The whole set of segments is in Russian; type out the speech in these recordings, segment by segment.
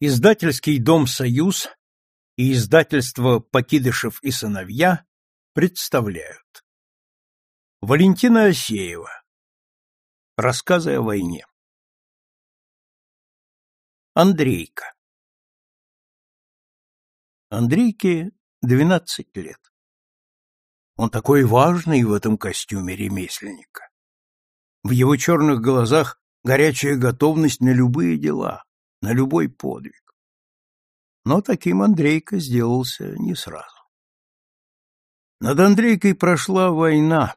Издательский дом «Союз» и издательство «Покидышев и сыновья» представляют. Валентина Осеева. Рассказы о войне. Андрейка. Андрейке двенадцать лет. Он такой важный в этом костюме ремесленника. В его черных глазах горячая готовность на любые дела, на любой подвиг. Но таким Андрейка сделался не сразу. Над Андрейкой прошла война,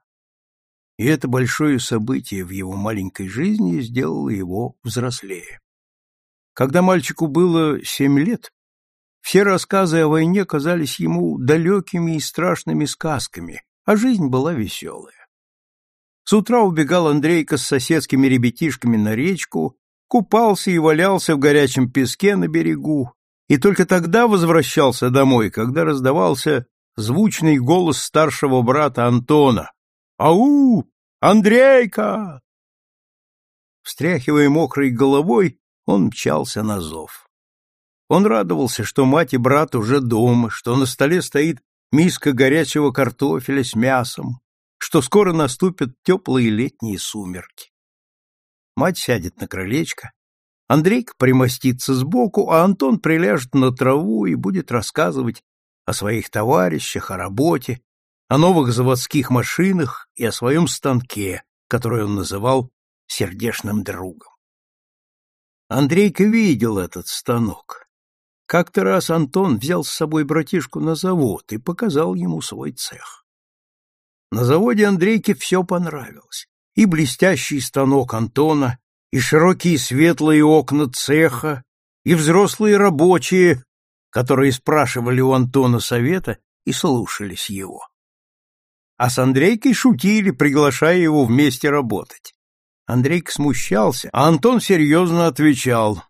и это большое событие в его маленькой жизни сделало его взрослее. Когда мальчику было семь лет, все рассказы о войне казались ему далекими и страшными сказками, а жизнь была веселая. С утра убегал Андрейка с соседскими ребятишками на речку, купался и валялся в горячем песке на берегу, и только тогда возвращался домой, когда раздавался звучный голос старшего брата Антона. «Ау! Андрейка!» Встряхивая мокрой головой, он мчался на зов. Он радовался, что мать и брат уже дома, что на столе стоит миска горячего картофеля с мясом, что скоро наступят теплые летние сумерки. Мать сядет на крылечко, Андрейка примостится сбоку, а Антон приляжет на траву и будет рассказывать о своих товарищах, о работе, о новых заводских машинах и о своем станке, который он называл сердечным другом. Андрейка видел этот станок. Как-то раз Антон взял с собой братишку на завод и показал ему свой цех. На заводе Андрейке все понравилось и блестящий станок Антона, и широкие светлые окна цеха, и взрослые рабочие, которые спрашивали у Антона совета и слушались его. А с Андрейкой шутили, приглашая его вместе работать. Андрейка смущался, а Антон серьезно отвечал.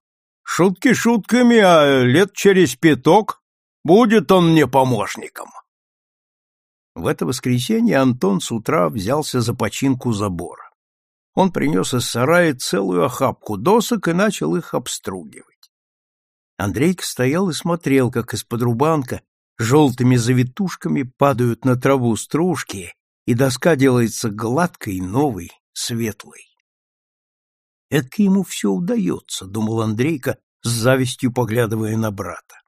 «Шутки шутками, а лет через пяток будет он мне помощником». В это воскресенье Антон с утра взялся за починку забора. Он принес из сарая целую охапку досок и начал их обстругивать. Андрейка стоял и смотрел, как из-под рубанка желтыми завитушками падают на траву стружки, и доска делается гладкой, новой, светлой. Это ему все удается, — думал Андрейка, с завистью поглядывая на брата.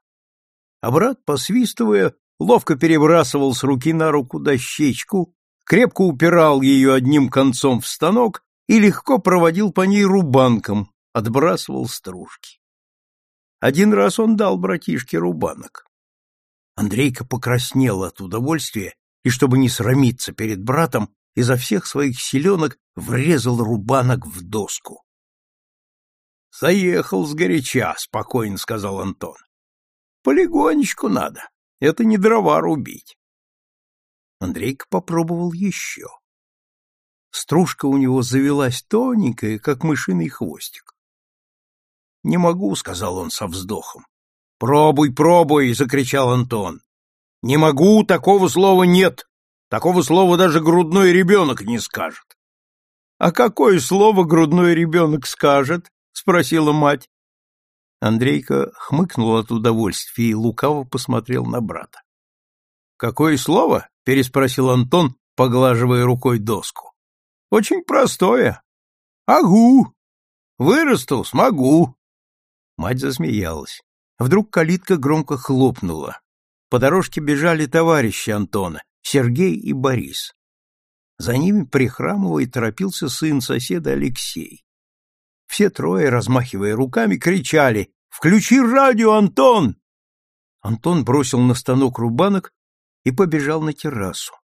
А брат, посвистывая, ловко перебрасывал с руки на руку дощечку, крепко упирал ее одним концом в станок и легко проводил по ней рубанком, отбрасывал стружки. Один раз он дал братишке рубанок. Андрейка покраснел от удовольствия и, чтобы не срамиться перед братом, изо всех своих силенок врезал рубанок в доску. «Заехал сгоряча», — спокойно сказал Антон. «Полегонечку надо. Это не дрова рубить. Андрейка попробовал еще. Стружка у него завелась тоненькая, как мышиный хвостик. «Не могу», — сказал он со вздохом. «Пробуй, пробуй!» — закричал Антон. «Не могу, такого слова нет. Такого слова даже грудной ребенок не скажет». «А какое слово грудной ребенок скажет?» — спросила мать. Андрейка хмыкнул от удовольствия и лукаво посмотрел на брата. «Какое слово?» — переспросил Антон, поглаживая рукой доску. «Очень простое. Агу. Вырасту, смогу». Мать засмеялась. Вдруг калитка громко хлопнула. По дорожке бежали товарищи Антона, Сергей и Борис. За ними, прихрамывая, торопился сын соседа Алексей. Все трое, размахивая руками, кричали «Включи радио, Антон!» Антон бросил на станок рубанок и побежал на террасу.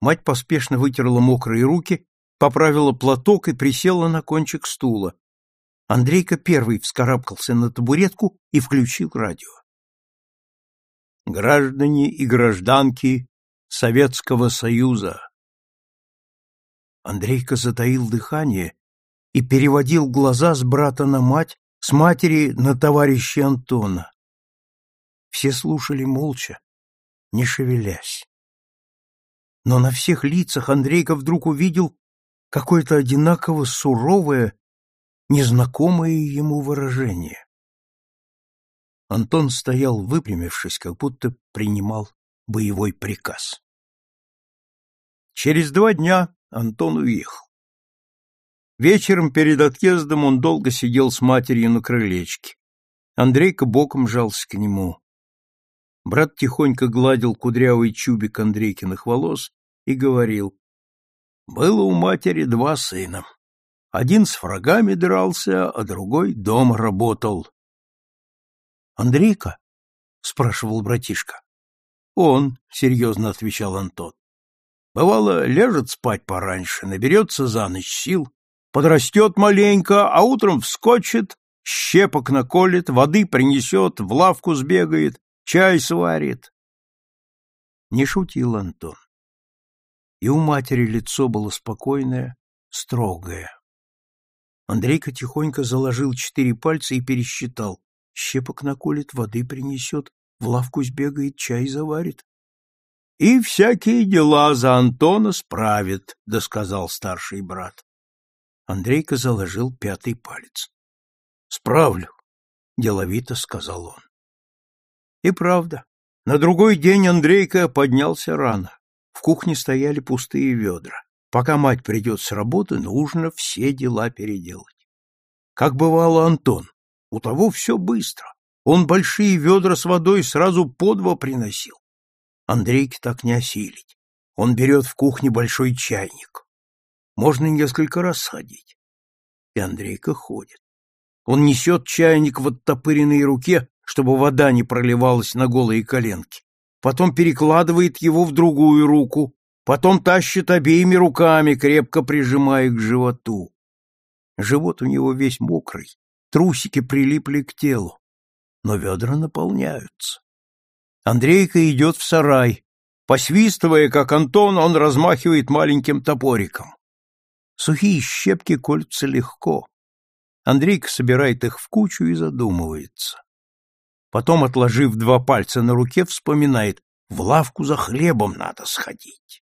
Мать поспешно вытерла мокрые руки, поправила платок и присела на кончик стула. Андрейка первый вскарабкался на табуретку и включил радио. Граждане и гражданки Советского Союза. Андрейка затаил дыхание и переводил глаза с брата на мать, с матери на товарища Антона. Все слушали молча, не шевелясь. Но на всех лицах Андрейка вдруг увидел какое-то одинаково суровое, незнакомое ему выражение. Антон стоял, выпрямившись, как будто принимал боевой приказ. Через два дня Антон уехал. Вечером перед отъездом он долго сидел с матерью на крылечке. Андрейка боком жался к нему. Брат тихонько гладил кудрявый чубик Андрейкиных волос и говорил. Было у матери два сына. Один с врагами дрался, а другой дома работал. — Андрейка? — спрашивал братишка. — Он, — серьезно отвечал Антон. Бывало, ляжет спать пораньше, наберется за ночь сил, подрастет маленько, а утром вскочит, щепок наколет, воды принесет, в лавку сбегает, чай сварит. Не шутил Антон. И у матери лицо было спокойное, строгое. Андрейка тихонько заложил четыре пальца и пересчитал. Щепок наколет, воды принесет, в лавку сбегает, чай заварит. — И всякие дела за Антона справит, — досказал старший брат. Андрейка заложил пятый палец. — Справлю, — деловито сказал он. И правда, на другой день Андрейка поднялся рано. В кухне стояли пустые ведра. Пока мать придет с работы, нужно все дела переделать. Как бывало Антон, у того все быстро. Он большие ведра с водой сразу по два приносил. Андрейке так не осилить. Он берет в кухне большой чайник. Можно несколько раз сходить. И Андрейка ходит. Он несет чайник в оттопыренной руке, чтобы вода не проливалась на голые коленки. Потом перекладывает его в другую руку, потом тащит обеими руками, крепко прижимая к животу. Живот у него весь мокрый, трусики прилипли к телу, но ведра наполняются. Андрейка идет в сарай. Посвистывая, как Антон, он размахивает маленьким топориком. Сухие щепки колются легко. Андрейка собирает их в кучу и задумывается. Потом, отложив два пальца на руке, вспоминает, в лавку за хлебом надо сходить.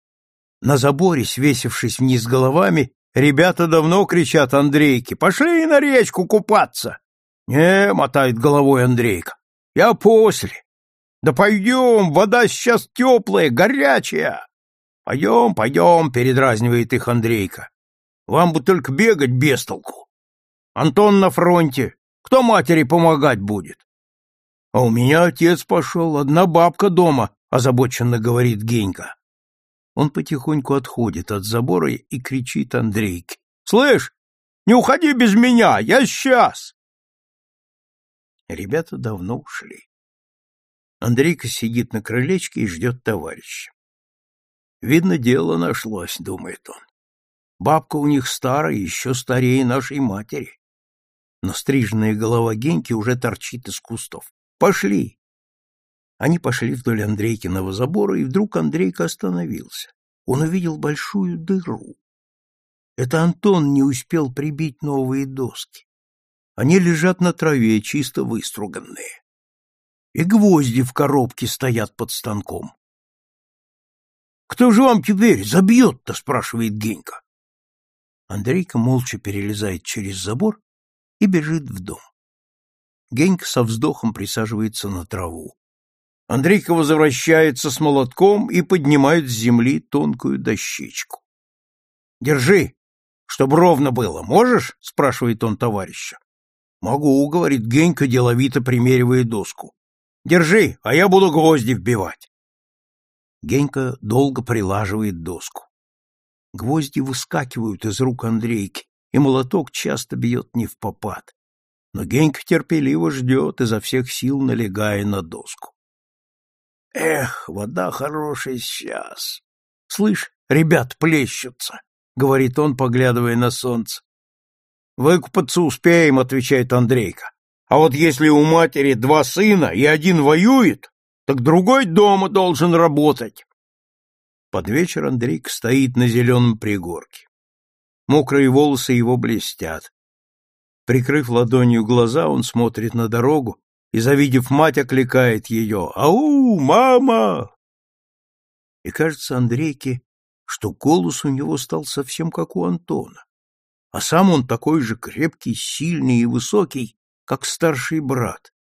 На заборе, свесившись вниз головами, ребята давно кричат Андрейке, пошли на речку купаться. Не, мотает головой Андрейка, я после. Да пойдем, вода сейчас теплая, горячая. Пойдем, пойдем, передразнивает их Андрейка. Вам бы только бегать без толку. Антон на фронте. Кто матери помогать будет? А у меня отец пошел, одна бабка дома, озабоченно говорит Генька. Он потихоньку отходит от забора и кричит Андрейке. Слышь, не уходи без меня, я сейчас. Ребята давно ушли. Андрейка сидит на крылечке и ждет товарища. Видно, дело нашлось, думает он. Бабка у них старая, еще старее нашей матери. Но стриженная голова Геньки уже торчит из кустов. Пошли! Они пошли вдоль Андрейкиного забора, и вдруг Андрейка остановился. Он увидел большую дыру. Это Антон не успел прибить новые доски. Они лежат на траве, чисто выструганные. И гвозди в коробке стоят под станком. «Кто же вам теперь забьет-то?» — спрашивает Генька. Андрейка молча перелезает через забор и бежит в дом. Генька со вздохом присаживается на траву. Андрейка возвращается с молотком и поднимает с земли тонкую дощечку. «Держи, чтобы ровно было. Можешь?» — спрашивает он товарища. «Могу», — говорит Генька, деловито примеривая доску. «Держи, а я буду гвозди вбивать». Генька долго прилаживает доску. Гвозди выскакивают из рук Андрейки, и молоток часто бьет не в попад. Но Генька терпеливо ждет, изо всех сил налегая на доску. Эх, вода хорошая сейчас. Слышь, ребят плещутся, — говорит он, поглядывая на солнце. Выкупаться успеем, — отвечает Андрейка. А вот если у матери два сына и один воюет, так другой дома должен работать. Под вечер Андрейка стоит на зеленом пригорке. Мокрые волосы его блестят. Прикрыв ладонью глаза, он смотрит на дорогу и, завидев мать, окликает ее «Ау, мама!» И кажется Андрейке, что голос у него стал совсем как у Антона, а сам он такой же крепкий, сильный и высокий, как старший брат.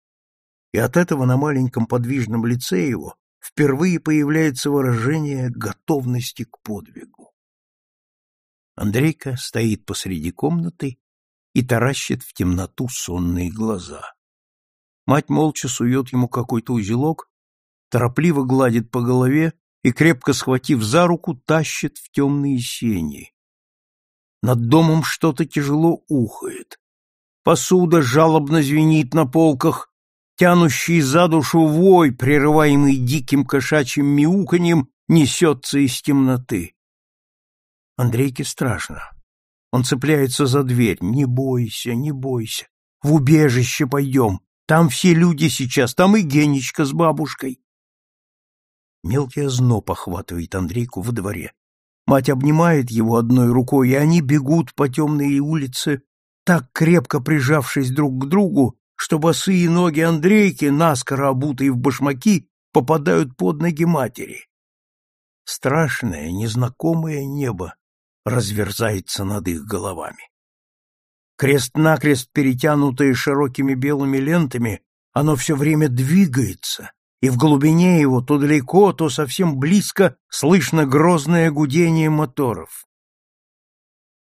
и от этого на маленьком подвижном лице его впервые появляется выражение готовности к подвигу. Андрейка стоит посреди комнаты и таращит в темноту сонные глаза. Мать молча сует ему какой-то узелок, торопливо гладит по голове и, крепко схватив за руку, тащит в темные сени. Над домом что-то тяжело ухает. Посуда жалобно звенит на полках, тянущий за душу вой, прерываемый диким кошачьим мяуканьем, несется из темноты. Андрейке страшно. Он цепляется за дверь. «Не бойся, не бойся. В убежище пойдем. Там все люди сейчас, там и Генечка с бабушкой». Мелкий озноб охватывает Андрейку во дворе. Мать обнимает его одной рукой, и они бегут по темной улице, так крепко прижавшись друг к другу, что босые ноги Андрейки, наскоро обутые в башмаки, попадают под ноги матери. Страшное, незнакомое небо разверзается над их головами. Крест-накрест перетянутое широкими белыми лентами, оно все время двигается, и в глубине его то далеко, то совсем близко слышно грозное гудение моторов.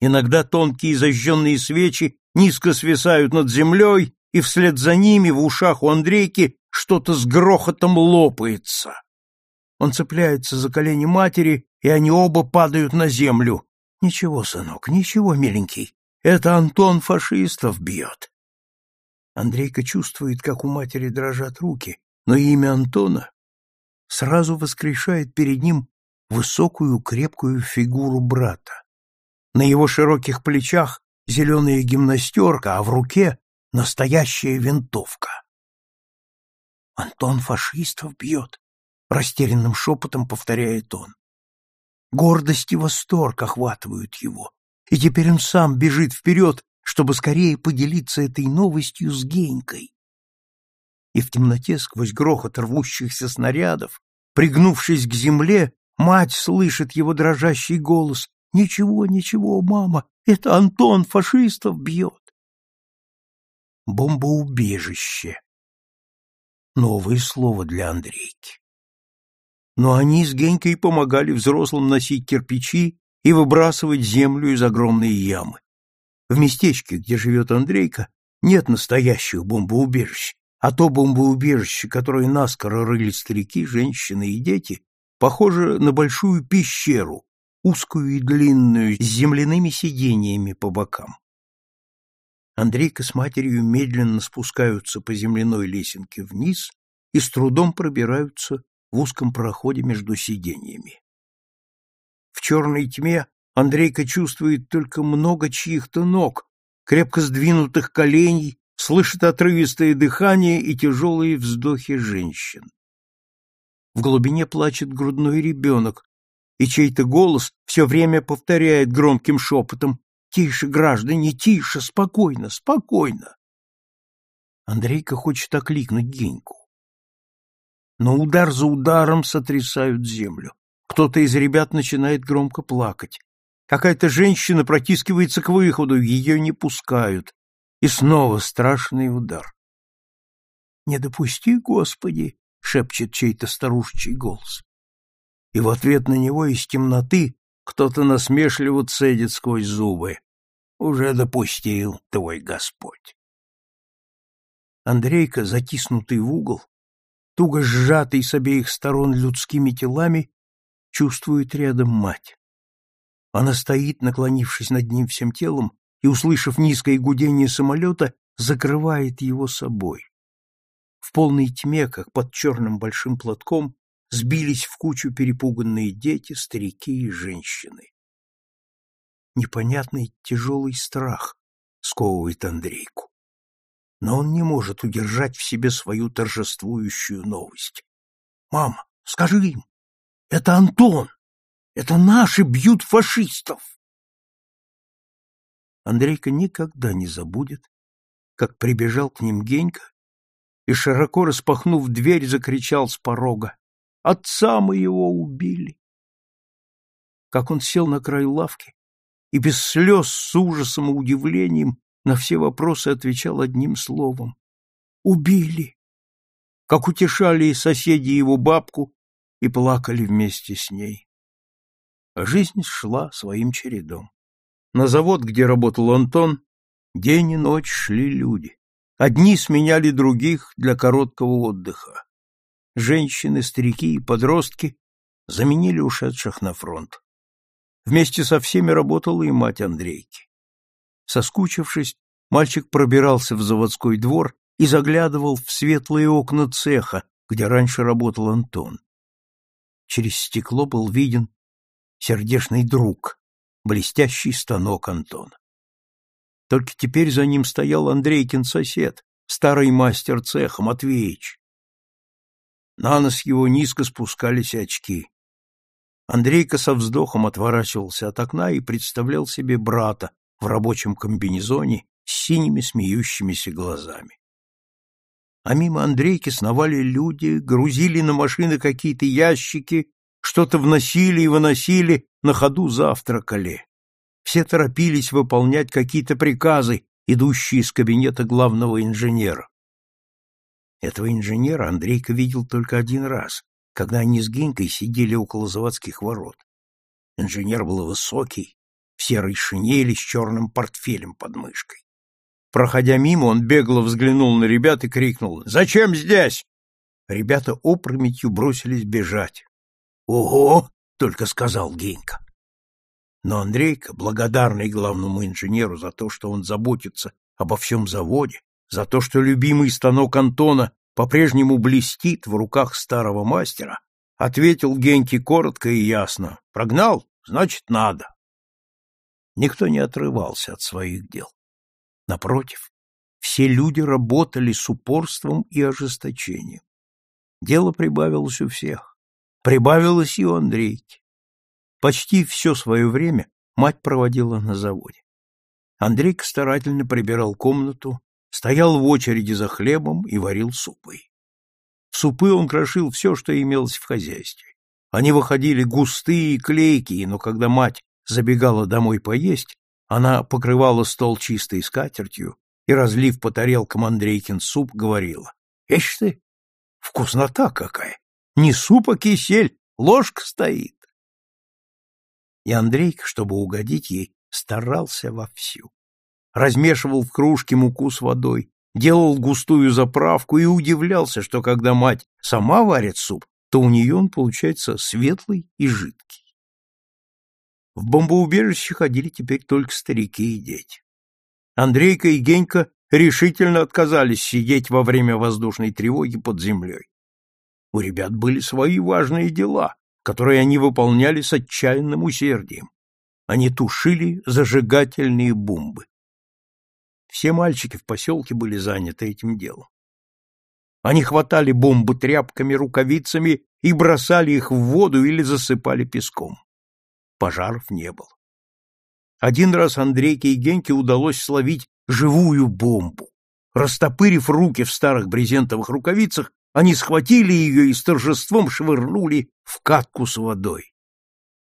Иногда тонкие зажженные свечи низко свисают над землей, и вслед за ними в ушах у Андрейки что-то с грохотом лопается. Он цепляется за колени матери, и они оба падают на землю. Ничего, сынок, ничего, миленький. Это Антон фашистов бьет. Андрейка чувствует, как у матери дрожат руки, но имя Антона сразу воскрешает перед ним высокую крепкую фигуру брата. На его широких плечах зеленая гимнастерка, а в руке настоящая винтовка. Антон фашистов бьет, растерянным шепотом повторяет он. Гордость и восторг охватывают его, и теперь он сам бежит вперед, чтобы скорее поделиться этой новостью с Генькой. И в темноте, сквозь грохот рвущихся снарядов, пригнувшись к земле, мать слышит его дрожащий голос. «Ничего, ничего, мама, это Антон фашистов бьет!» Бомбоубежище. Новое слово для Андрейки. Но они с Генькой помогали взрослым носить кирпичи и выбрасывать землю из огромной ямы. В местечке, где живет Андрейка, нет настоящих бомбоубежищ, а то бомбоубежище, которое наскоро рыли старики, женщины и дети, похоже на большую пещеру, узкую и длинную, с земляными сидениями по бокам. Андрейка с матерью медленно спускаются по земляной лесенке вниз и с трудом пробираются в узком проходе между сиденьями. В черной тьме Андрейка чувствует только много чьих-то ног, крепко сдвинутых коленей, слышит отрывистое дыхание и тяжелые вздохи женщин. В глубине плачет грудной ребенок, и чей-то голос все время повторяет громким шепотом «Тише, граждане, тише, спокойно, спокойно!» Андрейка хочет окликнуть Геньку. Но удар за ударом сотрясают землю. Кто-то из ребят начинает громко плакать. Какая-то женщина протискивается к выходу, ее не пускают. И снова страшный удар. «Не допусти, Господи!» — шепчет чей-то старушечий голос. И в ответ на него из темноты кто-то насмешливо цедит сквозь зубы. «Уже допустил твой Господь!» Андрейка, затиснутый в угол, туго сжатый с обеих сторон людскими телами, чувствует рядом мать. Она стоит, наклонившись над ним всем телом, и, услышав низкое гудение самолета, закрывает его собой. В полной тьме, как под черным большим платком, сбились в кучу перепуганные дети, старики и женщины. Непонятный тяжелый страх сковывает Андрейку. Но он не может удержать в себе свою торжествующую новость. «Мама, скажи им, это Антон! Это наши бьют фашистов!» Андрейка никогда не забудет, как прибежал к ним Генька и, широко распахнув дверь, закричал с порога. «Отца моего убили!» Как он сел на край лавки и без слез, с ужасом и удивлением на все вопросы отвечал одним словом. «Убили! как утешали соседи его бабку и плакали вместе с ней. А жизнь шла своим чередом. На завод, где работал Антон, день и ночь шли люди. Одни сменяли других для короткого отдыха. Женщины, старики и подростки заменили ушедших на фронт. Вместе со всеми работала и мать Андрейки. Соскучившись, мальчик пробирался в заводской двор и заглядывал в светлые окна цеха, где раньше работал Антон. Через стекло был виден сердечный друг, блестящий станок Антона. Только теперь за ним стоял Андрейкин сосед, старый мастер цеха Матвеич. На нос его низко спускались очки. Андрейка со вздохом отворачивался от окна и представлял себе брата в рабочем комбинезоне с синими смеющимися глазами. А мимо Андрейки сновали люди, грузили на машины какие-то ящики, что-то вносили и выносили, на ходу завтракали. Все торопились выполнять какие-то приказы, идущие из кабинета главного инженера. Этого инженера Андрейка видел только один раз, когда они с Гинкой сидели около заводских ворот. Инженер был высокий, в серой шинели с черным портфелем под мышкой. Проходя мимо, он бегло взглянул на ребят и крикнул «Зачем здесь?» Ребята опрометью бросились бежать. «Ого!» — только сказал Генька. Но Андрейка, благодарный главному инженеру за то, что он заботится обо всем заводе, за то, что любимый станок Антона по-прежнему блестит в руках старого мастера, ответил Геньке коротко и ясно. Прогнал? Значит, надо. Никто не отрывался от своих дел. Напротив, все люди работали с упорством и ожесточением. Дело прибавилось у всех. Прибавилось и у Андрейки. Почти все свое время мать проводила на заводе. Андрейка старательно прибирал комнату, стоял в очереди за хлебом и варил супы. В супы он крошил все, что имелось в хозяйстве. Они выходили густые и клейкие, но когда мать забегала домой поесть, она покрывала стол чистой скатертью и, разлив по тарелкам Андрейкин суп, говорила, «Ишь ты, вкуснота какая! Не суп, а кисель, ложка стоит!» и Андрейка, чтобы угодить ей, старался вовсю. Размешивал в кружке муку с водой, делал густую заправку и удивлялся, что когда мать сама варит суп, то у нее он получается светлый и жидкий. В бомбоубежище ходили теперь только старики и дети. Андрейка и Генька решительно отказались сидеть во время воздушной тревоги под землей. У ребят были свои важные дела, которые они выполняли с отчаянным усердием. Они тушили зажигательные бомбы. Все мальчики в поселке были заняты этим делом. Они хватали бомбы тряпками, рукавицами и бросали их в воду или засыпали песком. Пожаров не было. Один раз Андрейке и Геньке удалось словить живую бомбу. Растопырив руки в старых брезентовых рукавицах, они схватили ее и с торжеством швырнули в катку с водой.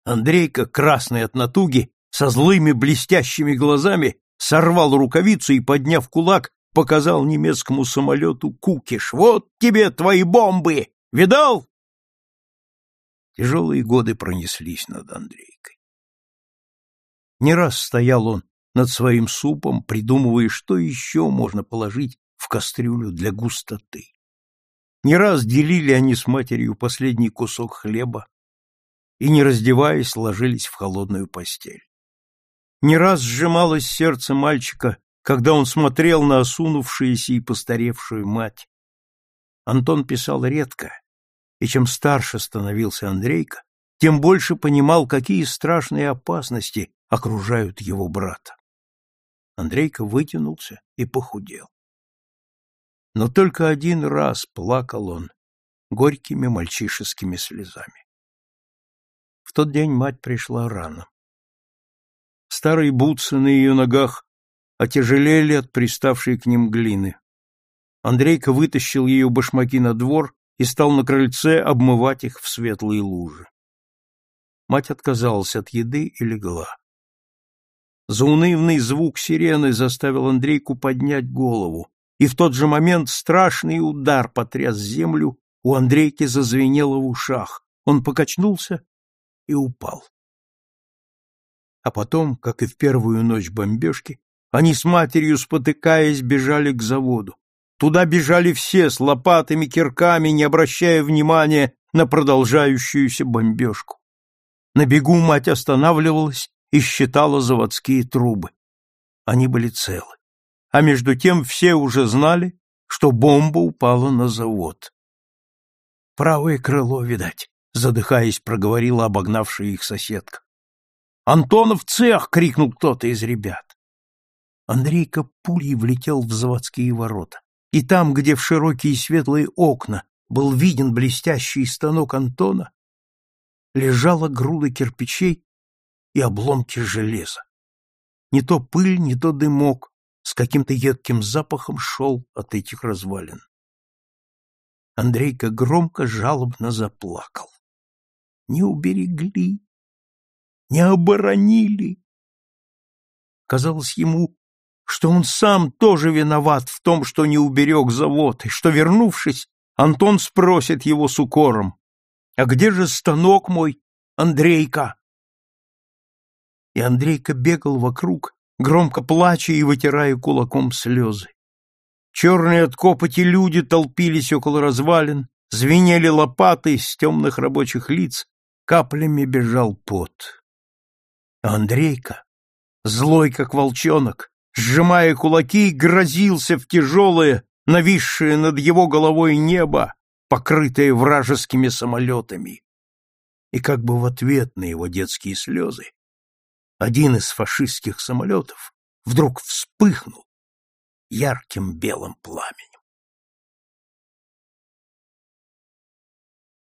Андрейка, красный от натуги, со злыми блестящими глазами, сорвал рукавицу и, подняв кулак, показал немецкому самолету кукиш. «Вот тебе твои бомбы! Видал?» Тяжелые годы пронеслись над Андрейкой. Не раз стоял он над своим супом, придумывая, что еще можно положить в кастрюлю для густоты. Не раз делили они с матерью последний кусок хлеба и, не раздеваясь, ложились в холодную постель. Не раз сжималось сердце мальчика, когда он смотрел на осунувшуюся и постаревшую мать. Антон писал редко, и чем старше становился Андрейка, тем больше понимал, какие страшные опасности окружают его брата. Андрейка вытянулся и похудел. Но только один раз плакал он горькими мальчишескими слезами. В тот день мать пришла рано. Старые бутсы на ее ногах отяжелели от приставшей к ним глины. Андрейка вытащил ее башмаки на двор и стал на крыльце обмывать их в светлые лужи. Мать отказалась от еды и легла. Заунывный звук сирены заставил Андрейку поднять голову. и в тот же момент страшный удар потряс землю, у Андрейки зазвенело в ушах. Он покачнулся и упал. А потом, как и в первую ночь бомбежки, они с матерью, спотыкаясь, бежали к заводу. Туда бежали все с лопатами, кирками, не обращая внимания на продолжающуюся бомбежку. На бегу мать останавливалась и считала заводские трубы. Они были целы. А между тем все уже знали, что бомба упала на завод. Правое крыло, видать, задыхаясь, проговорила обогнавшая их соседка. «Антонов цех!» — крикнул кто-то из ребят. Андрейка пулей влетел в заводские ворота. И там, где в широкие светлые окна был виден блестящий станок Антона, лежала груда кирпичей и обломки железа. Не то пыль, не то дымок с каким-то едким запахом шел от этих развалин. Андрейка громко, жалобно заплакал. Не уберегли, не оборонили. Казалось ему, что он сам тоже виноват в том, что не уберег завод, и что, вернувшись, Антон спросит его с укором, «А где же станок мой, Андрейка?» И Андрейка бегал вокруг, громко плача и вытирая кулаком слезы. Черные от копоти люди толпились около развалин, звенели лопаты из темных рабочих лиц, каплями бежал пот. Андрейка, злой как волчонок, сжимая кулаки, грозился в тяжелое, нависшее над его головой небо, покрытое вражескими самолетами. И как бы в ответ на его детские слезы, один из фашистских самолетов вдруг вспыхнул ярким белым пламенем.